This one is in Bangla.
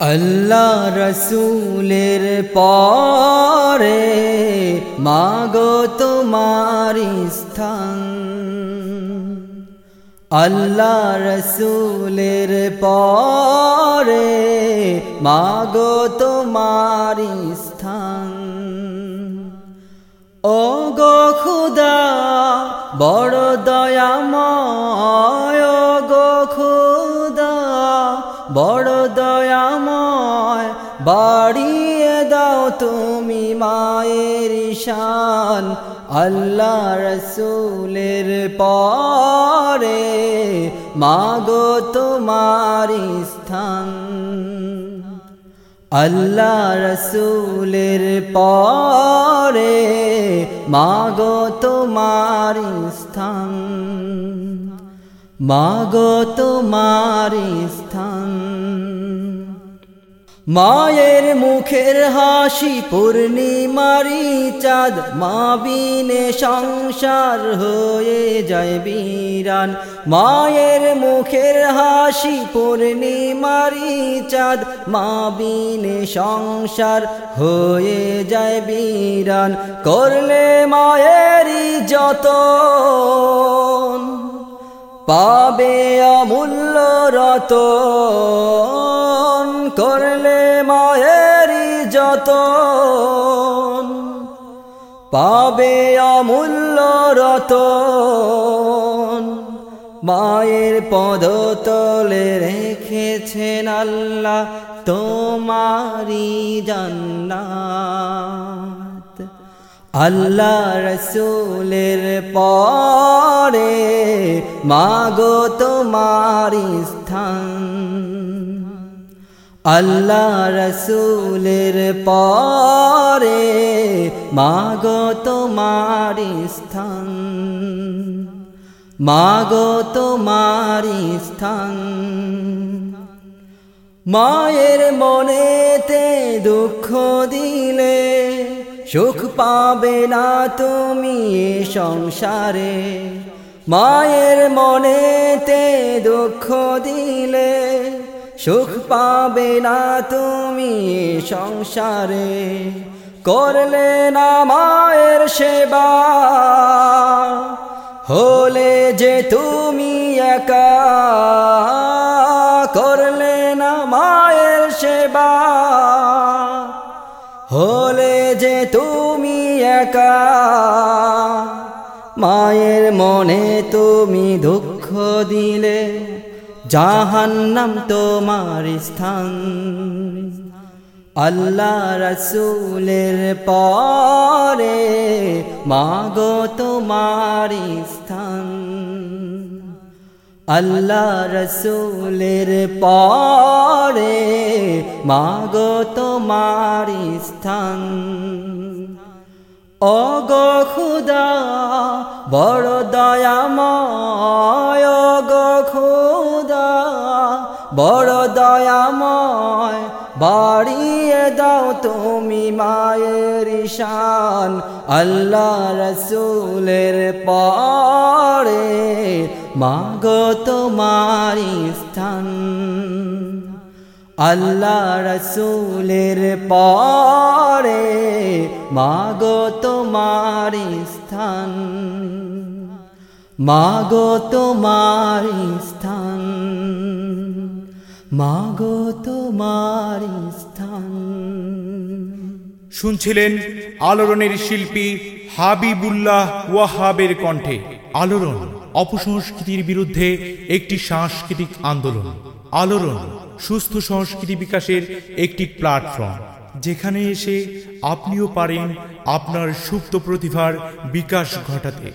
আল্লাহ রসুলের পরে মাগো তোমার স্থান। আল্লাহ রসুলের পরে মাগো তোমার স্থান। ও গো খুদা, বড় দয়াময় বাড়িয়ে দাও তুমি মায়ের শান আল্লাহ রসুলের পরে মাগো তোমার স্থান। আল্লাহ রসুলের পরে মাগো তোমার স্থান। মাগো তোমার স্থান। মায়ের মুখের হাসি পূর্ণিমারি চাঁদ। মা বিনে সংসার হয়ে যায় বিরান। মায়ের মুখের হাসি পূর্ণিমারি চাঁদ। মা বিনে সংসার হয়ে যায় বিরান। করলে মায়েরই যত পাবে অমূল্য রতন। করলে মায়েরই যত পাবে অমূল্য রতন। মায়ের পদতলে রেখেছেন আল্লাহ তোমারি জান্নাত। আল্লাহ রসুলের পরে মাগো তোমার স্থান। আল্লাহ রসুলের পরে মাগো তোমার স্থান, মাগো তোমার স্থান। মায়ের মনেতে দুঃখ দিলে সুখ পাবে না তুমি সংসারে। মায়ের মনেতে দুঃখ দিলে সুখ পাবে না তুমি সংসারে। করলে না মায়ের সেবা। হলে যে তুমি একা। করলে না মায়ের সেবা। হলে যে তুমি একা। মায়ের মনে তুমি দুঃখ দিলে। জাহান্নাম তোমার স্থান। আল্লাহ রসুলের পরে মাগো তোমার স্থান। আল্লাহ রসুলের পরে মাগো তোমার স্থান। অগো খুদা, বড় দয়াময় খুদা বড় দয়াময়, বাড়িয়ে দাও তুমি মায়ের শান আল্লাহ রসুলের পরে মাগো তোমার স্থান। আল্লাহ রসুলের পরে মাগো তোমার স্থান। মাগো তোমার স্থান, মাগো তোমার স্থান। শুনছিলেন আলোড়নের শিল্পী হাবিবুল্লাহ ওয়াহাবের কণ্ঠে। আলোড়ন অপসংস্কৃতির বিরুদ্ধে একটি সাংস্কৃতিক আন্দোলন। আলোড়ন সুস্থ সংস্কৃতি বিকাশের একটি প্ল্যাটফর্ম, যেখানে এসে আপনিও পারেন আপনার সুপ্ত প্রতিভার বিকাশ ঘটাতে।